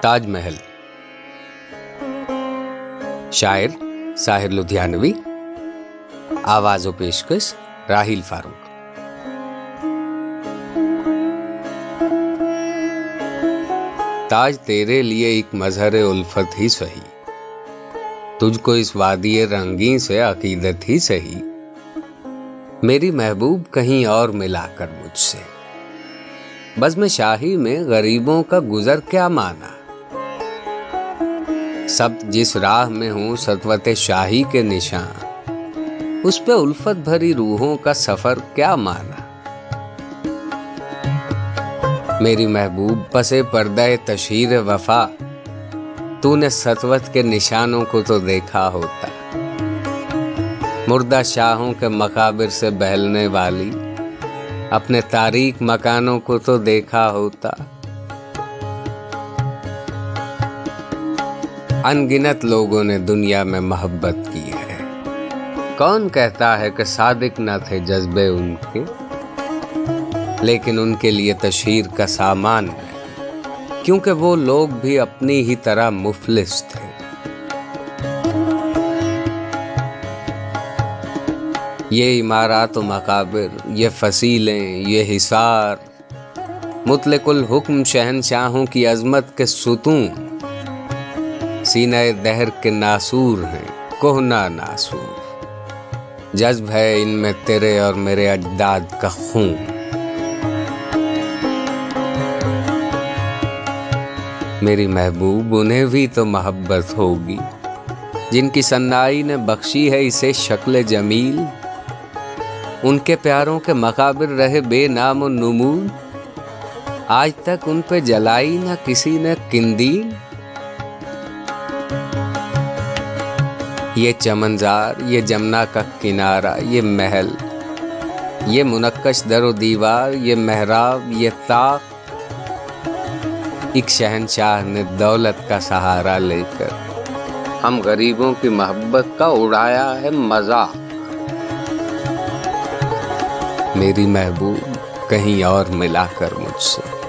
تاج محل۔ شاعر ساحر لدھیانوی، آواز و پیشکش راہیل فاروق۔ تاج تیرے لیے ایک مظہر الفت ہی سہی تجھ کو اس وادی رنگین سے عقیدت ہی سہی میری محبوب کہیں اور ملا کر مجھ سے۔ بس میں شاہی میں غریبوں کا گزر کیا مانا سب جس راہ میں ہوں ستوت شاہی کے نشان۔ اس پہ الفت بھری روحوں کا سفر کیا مانا میری محبوب پسے پردہ تشہیر وفا، تو نے ستوت کے نشانوں کو تو دیکھا ہوتا۔ مردہ شاہوں کے مقابر سے بہلنے والی، اپنے تاریخ مکانوں کو تو دیکھا ہوتا۔ انگنت لوگوں نے دنیا میں محبت کی ہے۔ کون کہتا ہے کہ صادق نہ تھے جذبے ان کے؟ لیکن ان کے لیے تشہیر کا سامان ہے۔ کیونکہ وہ لوگ بھی اپنی ہی طرح مفلس تھے۔ یہ عمارات و مقابر، یہ فصیلیں، یہ حصار، مطلق الحکم شہنشاہوں کی عظمت کے ستون۔ سینہ دہر کے ناسور ہیں، کوہنا ناسور۔ جذب ہے ان میں تیرے اور میرے اجداد کا خون۔ میری محبوب، انہیں بھی تو محبت ہوگی۔ جن کی سنائی نے بخشی ہے اسے شکل جمیل۔ ان کے پیاروں کے مقابر رہے بے نام و نمون۔ آج تک ان پہ جلائی نہ کسی نے کندیل۔ یہ چمنزار، یہ جمنا کا کنارہ، یہ محل، یہ منقش در و دیوار، یہ محراب، یہ طاق۔ ایک شہنشاہ نے دولت کا سہارا لے کر ہم غریبوں کی محبت کا اڑایا ہے مزاق میری محبوب، کہیں اور ملا کر مجھ سے۔